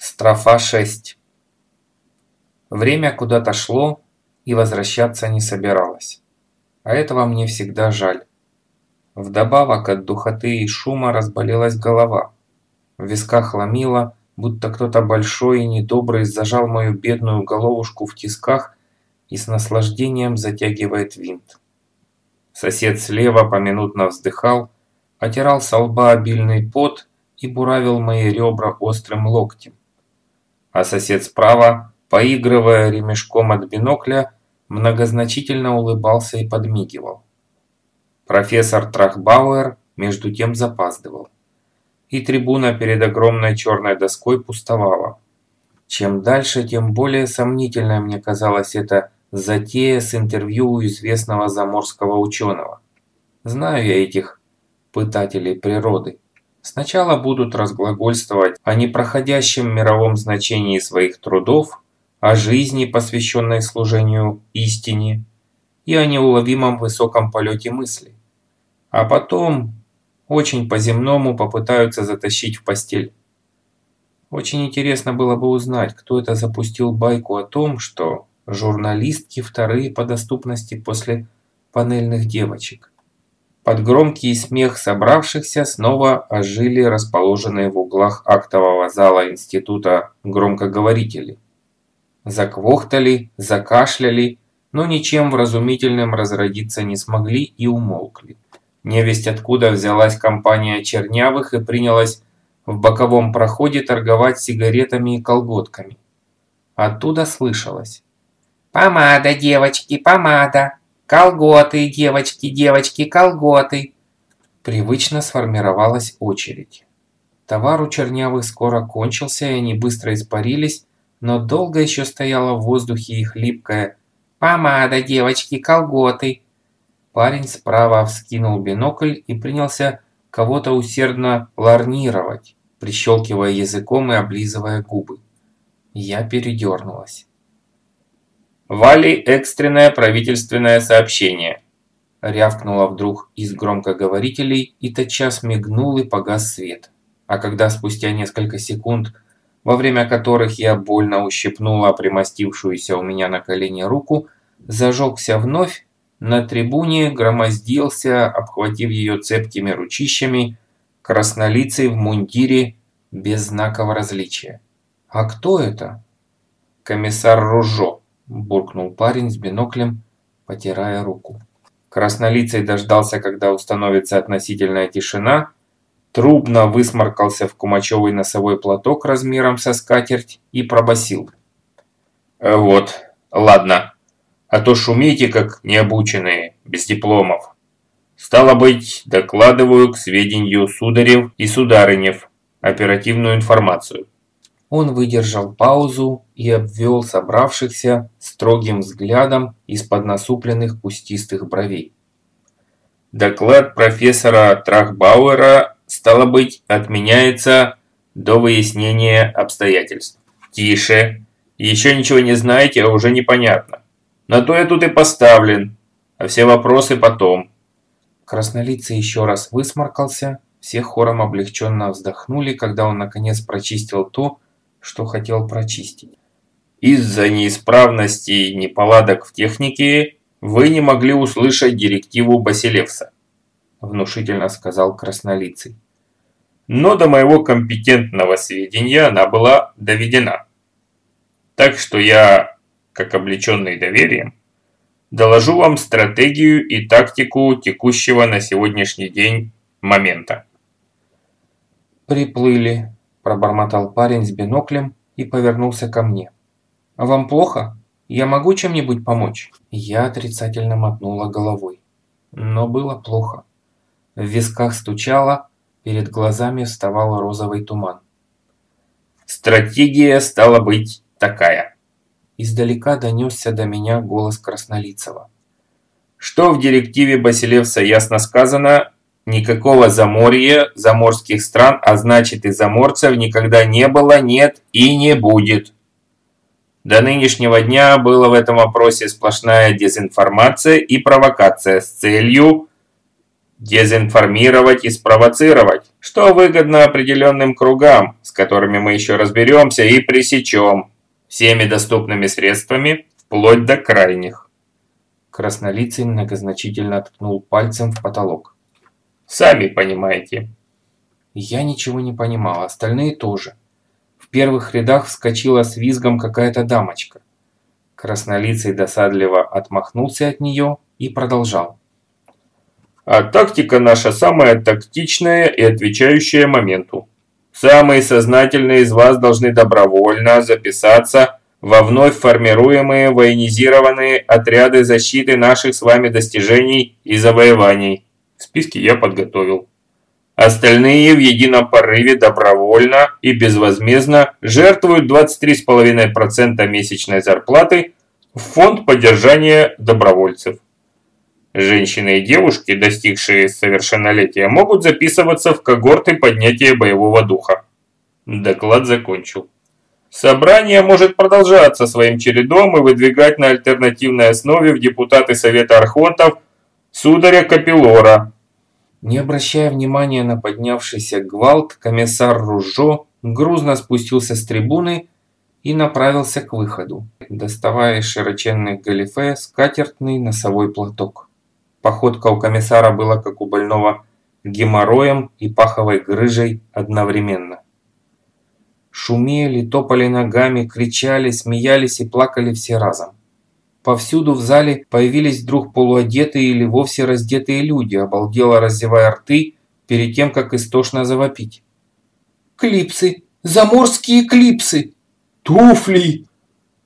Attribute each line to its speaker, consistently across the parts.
Speaker 1: Строфа 6 Время куда-то шло и возвращаться не собиралось. А этого мне всегда жаль. Вдобавок от духоты и шума разболелась голова. В висках ломило, будто кто-то большой и недобрый зажал мою бедную головушку в тисках и с наслаждением затягивает винт. Сосед слева поминутно вздыхал, отирал со лба обильный пот и буравил мои ребра острым локтем а сосед справа, поигрывая ремешком от бинокля, многозначительно улыбался и подмигивал. Профессор Трахбауэр между тем запаздывал. И трибуна перед огромной черной доской пустовала. Чем дальше, тем более сомнительной мне казалась эта затея с интервью у известного заморского ученого. Знаю я этих пытателей природы. Сначала будут разглагольствовать о непроходящем мировом значении своих трудов, о жизни, посвященной служению истине, и о неуловимом высоком полете мысли. А потом, очень по-земному, попытаются затащить в постель. Очень интересно было бы узнать, кто это запустил байку о том, что журналистки вторые по доступности после панельных девочек. Под громкий смех собравшихся снова ожили расположенные в углах актового зала института громкоговорители. Заквохтали, закашляли, но ничем вразумительным разродиться не смогли и умолкли. Невесть откуда взялась компания чернявых и принялась в боковом проходе торговать сигаретами и колготками. Оттуда слышалось. «Помада, девочки, помада! «Колготы, девочки, девочки, колготы!» Привычно сформировалась очередь. Товар у чернявых скоро кончился, и они быстро испарились, но долго еще стояла в воздухе их липкая «Помада, девочки, колготы!» Парень справа вскинул бинокль и принялся кого-то усердно ларнировать, прищелкивая языком и облизывая губы. Я передернулась. «Вали экстренное правительственное сообщение!» Рявкнула вдруг из громкоговорителей и тотчас мигнул и погас свет. А когда спустя несколько секунд, во время которых я больно ущипнула примостившуюся у меня на колени руку, зажегся вновь, на трибуне громоздился, обхватив ее цепкими ручищами, краснолицый в мундире без знаков различия. «А кто это?» «Комиссар Ружо», буркнул парень с биноклем, потирая руку. Краснолицый дождался, когда установится относительная тишина, трубно высморкался в кумачевый носовой платок размером со скатерть и пробасил. «Э, «Вот, ладно, а то шумите, как необученные, без дипломов. Стало быть, докладываю к сведению сударев и сударынев оперативную информацию». Он выдержал паузу и обвел собравшихся строгим взглядом из-под насупленных кустистых бровей. Доклад профессора Трахбауэра, стало быть, отменяется до выяснения обстоятельств. Тише. Еще ничего не знаете, а уже непонятно. На то я тут и поставлен, а все вопросы потом. Краснолицый еще раз высморкался, все хором облегченно вздохнули, когда он наконец прочистил то, что хотел прочистить. Из-за неисправности и неполадок в технике вы не могли услышать директиву Басилевса, внушительно сказал краснолицый. Но до моего компетентного сведения она была доведена. Так что я, как облеченный доверием, доложу вам стратегию и тактику текущего на сегодняшний день момента. Приплыли, пробормотал парень с биноклем и повернулся ко мне. «А вам плохо? Я могу чем-нибудь помочь?» Я отрицательно мотнула головой. Но было плохо. В висках стучало, перед глазами вставал розовый туман. «Стратегия стала быть такая!» Издалека донесся до меня голос Краснолицева. «Что в директиве Басилевса ясно сказано, Никакого заморья, заморских стран, а значит и заморцев никогда не было, нет и не будет. До нынешнего дня было в этом вопросе сплошная дезинформация и провокация с целью дезинформировать и спровоцировать, что выгодно определенным кругам, с которыми мы еще разберемся и пресечем всеми доступными средствами, вплоть до крайних.
Speaker 2: Краснолицый многозначительно ткнул пальцем в потолок.
Speaker 1: Сами понимаете.
Speaker 2: Я ничего не понимал, остальные тоже. В первых рядах вскочила с визгом какая-то дамочка. Краснолицый досадливо отмахнулся от нее и продолжал.
Speaker 1: А тактика наша самая тактичная и отвечающая моменту. Самые сознательные из вас должны добровольно записаться во вновь формируемые военизированные отряды защиты наших с вами достижений и завоеваний. Списки я подготовил. Остальные в едином порыве добровольно и безвозмездно жертвуют 23,5% месячной зарплаты в фонд поддержания добровольцев. Женщины и девушки, достигшие совершеннолетия, могут записываться в когорты поднятия боевого духа. Доклад закончил. Собрание может продолжаться своим чередом и выдвигать на альтернативной основе в депутаты Совета Архонтов сударя Капилора,
Speaker 2: не обращая внимания на поднявшийся гвалт, комиссар Ружо грузно спустился с трибуны и направился к выходу, доставая из широченных галифе скатертный носовой платок. Походка у комиссара была как у больного геморроем и паховой грыжей одновременно. Шумели, топали ногами, кричали, смеялись и плакали все разом. Повсюду в зале появились вдруг полуодетые или вовсе раздетые люди, обалдело раздевая рты перед тем, как истошно завопить. «Клипсы! Заморские клипсы! Туфли!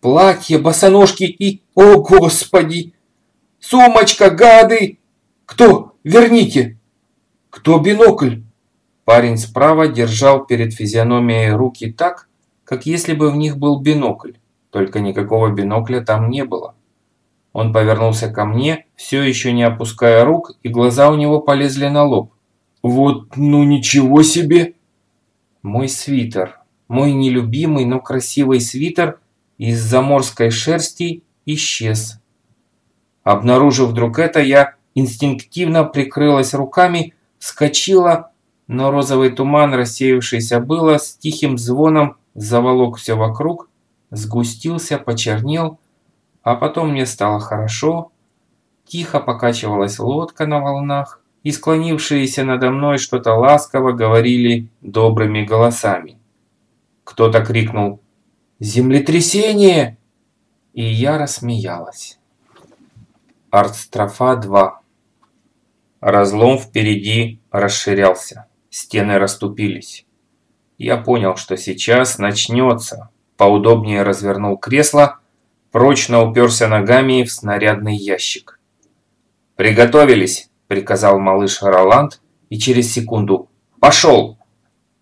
Speaker 2: Платья, босоножки и... О, Господи! Сумочка, гады! Кто? Верните! Кто бинокль?» Парень справа держал перед физиономией руки так, как если бы в них был бинокль, только никакого бинокля там не было. Он повернулся ко мне, все еще не опуская рук, и глаза у него полезли на лоб. «Вот ну ничего себе!» Мой свитер, мой нелюбимый, но красивый свитер из заморской шерсти исчез. Обнаружив вдруг это, я инстинктивно прикрылась руками, вскочила, но розовый туман, рассеявшийся было, с тихим звоном заволок все вокруг, сгустился, почернел, а потом мне стало хорошо, тихо покачивалась лодка на волнах, и склонившиеся надо мной что-то ласково говорили добрыми голосами. Кто-то крикнул «Землетрясение!» И я рассмеялась. Артстрофа 2 Разлом впереди расширялся, стены расступились. Я понял, что сейчас начнется. Поудобнее развернул кресло прочно уперся ногами в снарядный ящик. «Приготовились!» – приказал малыш Роланд, и через секунду «Пошел!»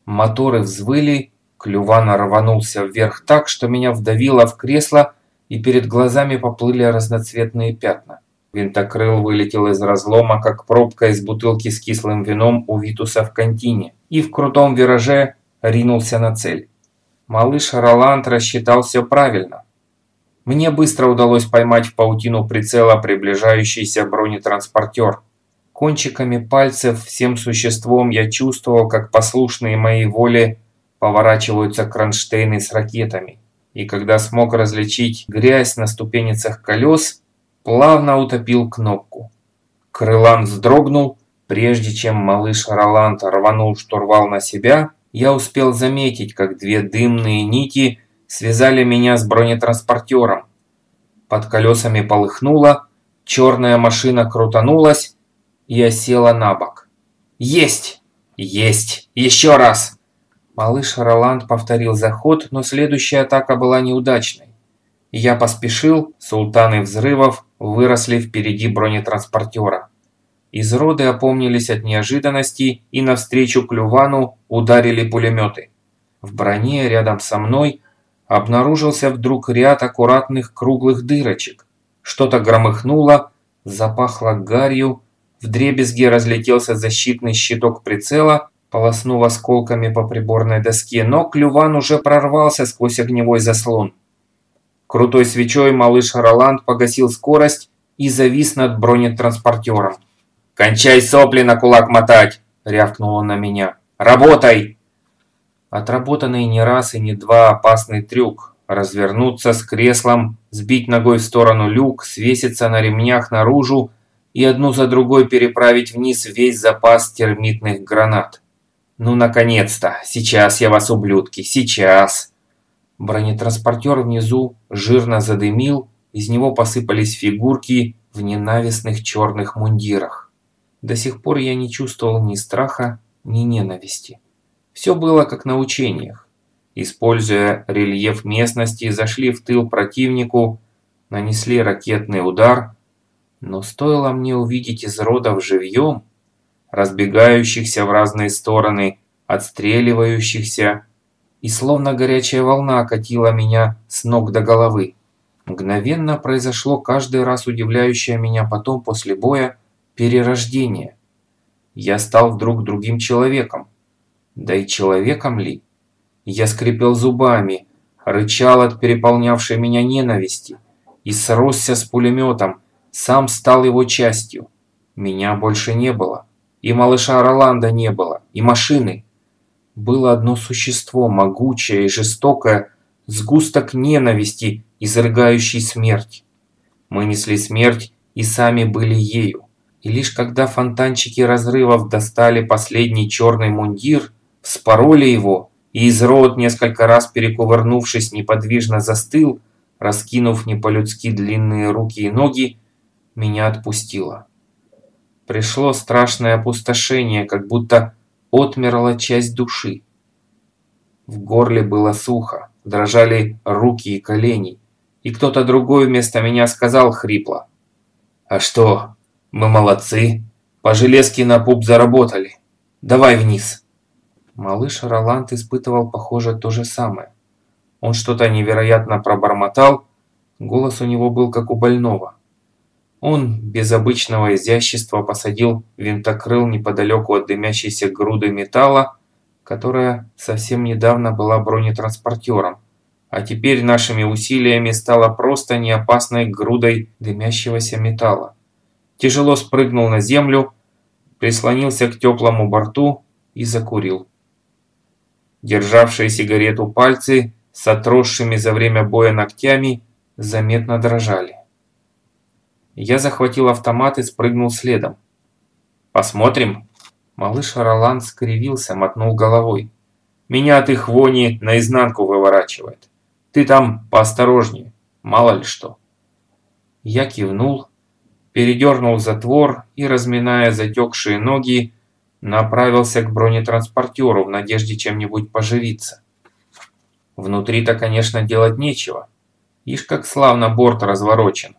Speaker 2: Моторы взвыли, клюван рванулся вверх так, что меня вдавило в кресло, и перед глазами поплыли разноцветные пятна. Винтокрыл вылетел из разлома, как пробка из бутылки с кислым вином у Витуса в контине, и в крутом вираже ринулся на цель. Малыш Роланд рассчитал все правильно. Мне быстро удалось поймать в паутину прицела приближающийся бронетранспортер. Кончиками пальцев всем существом я чувствовал, как послушные моей воле поворачиваются кронштейны с ракетами. И когда смог различить грязь на ступеницах колес, плавно утопил кнопку. Крылан вздрогнул, прежде чем малыш Роланд рванул штурвал на себя, я успел заметить, как две дымные нити – связали меня с бронетранспортером. Под колесами полыхнуло, черная машина крутанулась, и я села на бок. «Есть! Есть! Еще раз!» Малыш Роланд повторил заход, но следующая атака была неудачной. Я поспешил, султаны взрывов выросли впереди бронетранспортера. Изроды опомнились от неожиданности и навстречу клювану ударили пулеметы. В броне рядом со мной обнаружился вдруг ряд аккуратных круглых дырочек. Что-то громыхнуло, запахло гарью, вдребезги разлетелся защитный щиток прицела, полоснув осколками по приборной доске, но клюван уже прорвался сквозь огневой заслон. Крутой свечой малыш Роланд погасил скорость и завис над бронетранспортером. «Кончай сопли на кулак мотать!» – рявкнул он на меня. «Работай!» Отработанный не раз и не два опасный трюк. Развернуться с креслом, сбить ногой в сторону люк, свеситься на ремнях наружу и одну за другой переправить вниз весь запас термитных гранат. Ну, наконец-то! Сейчас я вас, ублюдки, сейчас! Бронетранспортер внизу жирно задымил, из него посыпались фигурки в ненавистных черных мундирах. До сих пор я не чувствовал ни страха, ни ненависти. Все было как на учениях. Используя рельеф местности, зашли в тыл противнику, нанесли ракетный удар, но стоило мне увидеть изродов живьем, разбегающихся в разные стороны, отстреливающихся, и словно горячая волна окатила меня с ног до головы. Мгновенно произошло каждый раз удивляющее меня потом после боя перерождение. Я стал вдруг другим человеком. Да и человеком ли? Я скрипел зубами, рычал от переполнявшей меня ненависти и сросся с пулеметом, сам стал его частью. Меня больше не было. И малыша Роланда не было, и машины. Было одно существо, могучее и жестокое, сгусток ненависти, изрыгающий смерть. Мы несли смерть и сами были ею. И лишь когда фонтанчики разрывов достали последний черный мундир, вспороли его, и изрод, несколько раз перекувырнувшись, неподвижно застыл, раскинув не по-людски длинные руки и ноги, меня отпустило. Пришло страшное опустошение, как будто отмерла часть души. В горле было сухо, дрожали руки и колени, и кто-то другой вместо меня сказал хрипло. «А что, мы молодцы, по железке на пуп заработали. Давай вниз!» Малыш Роланд испытывал, похоже, то же самое. Он что-то невероятно пробормотал, голос у него был как у больного. Он без обычного изящества посадил винтокрыл неподалеку от дымящейся груды металла, которая совсем недавно была бронетранспортером, а теперь нашими усилиями стала просто неопасной грудой дымящегося металла. Тяжело спрыгнул на землю, прислонился к теплому борту и закурил. Державшие сигарету пальцы с отросшими за время боя ногтями заметно дрожали. Я захватил автомат и спрыгнул следом. «Посмотрим?» Малыш Роланд скривился, мотнул головой. «Меня от их вони наизнанку выворачивает. Ты там поосторожнее, мало ли что». Я кивнул, передернул затвор и, разминая затекшие ноги, направился к бронетранспортеру в надежде чем-нибудь поживиться. Внутри-то, конечно, делать нечего. Ишь, как славно борт разворочен.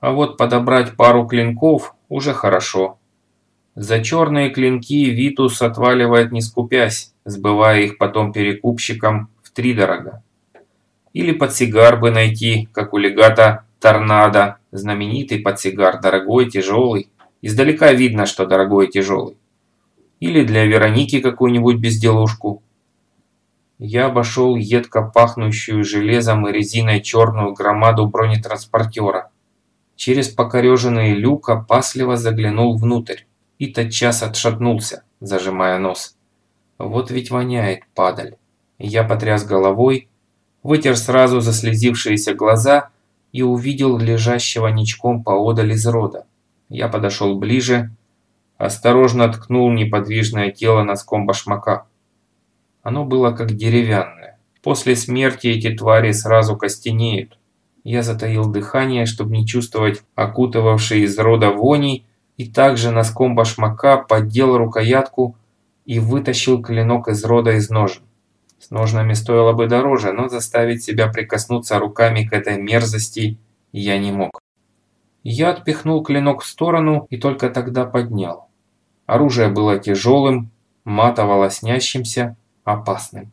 Speaker 2: А вот подобрать пару клинков уже хорошо. За черные клинки Витус отваливает не скупясь, сбывая их потом перекупщикам втридорога. Или подсигар бы найти, как у легата Торнадо, знаменитый подсигар, дорогой, тяжелый. Издалека видно, что дорогой и тяжелый. Или для Вероники какую-нибудь безделушку. Я обошел едко пахнущую железом и резиной черную громаду бронетранспортера через покореженный люк опасливо заглянул внутрь и тотчас отшатнулся, зажимая нос. Вот ведь воняет, падаль. Я потряс головой, вытер сразу заслезившиеся глаза и увидел лежащего ничком поодаль из рода. Я подошел ближе, осторожно ткнул неподвижное тело носком башмака. Оно было как деревянное. После смерти эти твари сразу костенеют. Я затаил дыхание, чтобы не чувствовать окутывавшей из рода вони, и также носком башмака поддел рукоятку и вытащил клинок из рода из ножен. С ножнами стоило бы дороже, но заставить себя прикоснуться руками к этой мерзости я не мог. Я отпихнул клинок в сторону и только тогда поднял. Оружие было тяжелым, матово лоснящимся, опасным.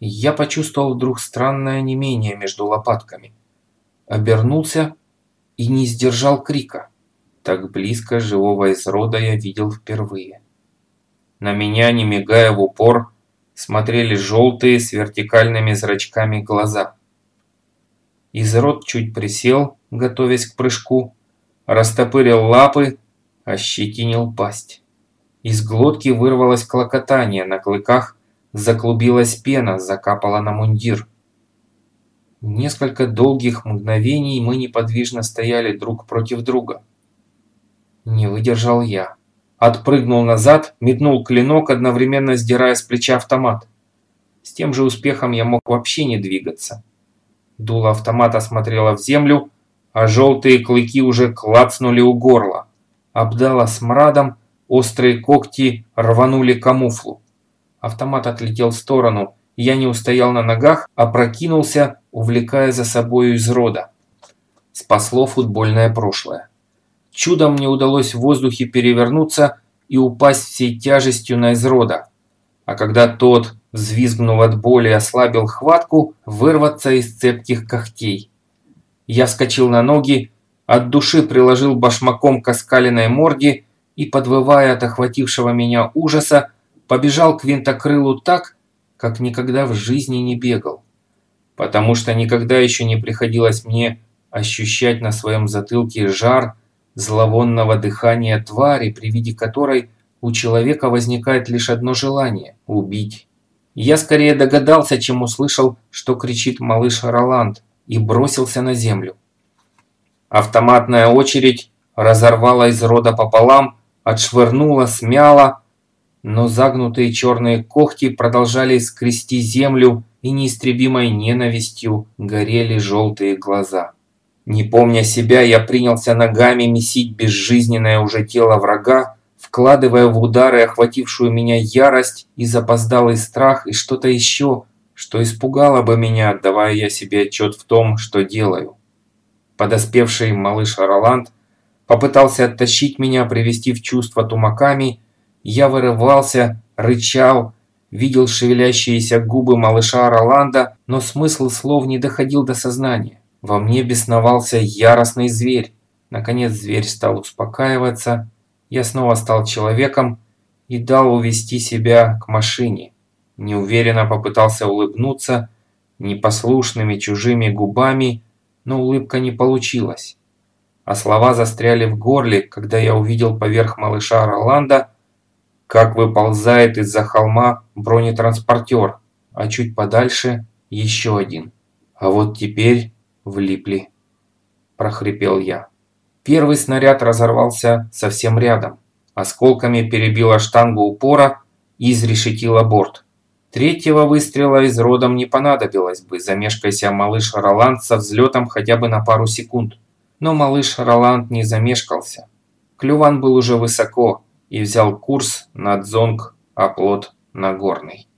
Speaker 2: Я почувствовал вдруг странное немение между лопатками – обернулся и не сдержал крика. Так близко живого изрода я видел впервые. На меня, не мигая в упор, смотрели желтые с вертикальными зрачками глаза. Изрод чуть присел, готовясь к прыжку, растопырил лапы,
Speaker 1: ощетинил пасть. Из глотки вырвалось клокотание, на клыках заклубилась пена, закапала на мундир. Несколько долгих мгновений мы неподвижно стояли друг против друга. Не выдержал я. Отпрыгнул назад, метнул клинок, одновременно сдирая с плеча автомат. С тем же успехом я мог вообще не двигаться. Дуло автомата смотрело в землю, а желтые клыки уже клацнули у горла. Обдало смрадом, острые когти рванули камуфлу. Автомат отлетел в сторону, я не устоял на ногах, а прокинулся, увлекая за собою из рода. Спасло футбольное прошлое. Чудом мне удалось в воздухе перевернуться и упасть всей тяжестью на изрода. А когда тот, взвизгнув от боли, ослабил хватку, вырваться из цепких когтей. Я вскочил на ноги, от души приложил башмаком к оскаленной морде и, подвывая от охватившего меня ужаса, побежал к винтокрылу так, как никогда в жизни не бегал. Потому что никогда еще не приходилось мне ощущать на своем затылке жар зловонного дыхания твари, при виде которой у человека возникает лишь одно желание – убить. Я скорее догадался, чем услышал, что кричит малыш Роланд, и бросился на землю. Автоматная очередь разорвала из рода пополам, отшвырнула, смяла, но загнутые черные когти продолжали скрести землю, и неистребимой ненавистью горели желтые глаза. Не помня себя, я принялся ногами месить безжизненное уже тело врага, вкладывая в удары охватившую меня ярость и запоздалый страх и что-то еще, что испугало бы меня, отдавая я себе отчет в том, что делаю. Подоспевший малыш Роланд попытался оттащить меня, привести в чувство тумаками, я вырывался, рычал, видел шевелящиеся губы малыша Роланда, но смысл слов не доходил до сознания. Во мне бесновался яростный зверь. Наконец зверь стал успокаиваться, я снова стал человеком и дал увести себя к машине. Неуверенно попытался улыбнуться непослушными чужими губами, но улыбка не получилась. А слова застряли в горле, когда я увидел поверх малыша Роланда как выползает из-за холма бронетранспортер, а чуть подальше еще один. А вот теперь влипли, прохрипел я. Первый снаряд разорвался совсем рядом. Осколками перебила штангу упора и изрешетила борт. Третьего выстрела из родом не понадобилось бы, замешкайся малыш Роланд со взлетом хотя бы на пару секунд. Но малыш Роланд не замешкался. Клюван был уже высоко, и взял курс на Дзонг, оплот Нагорный.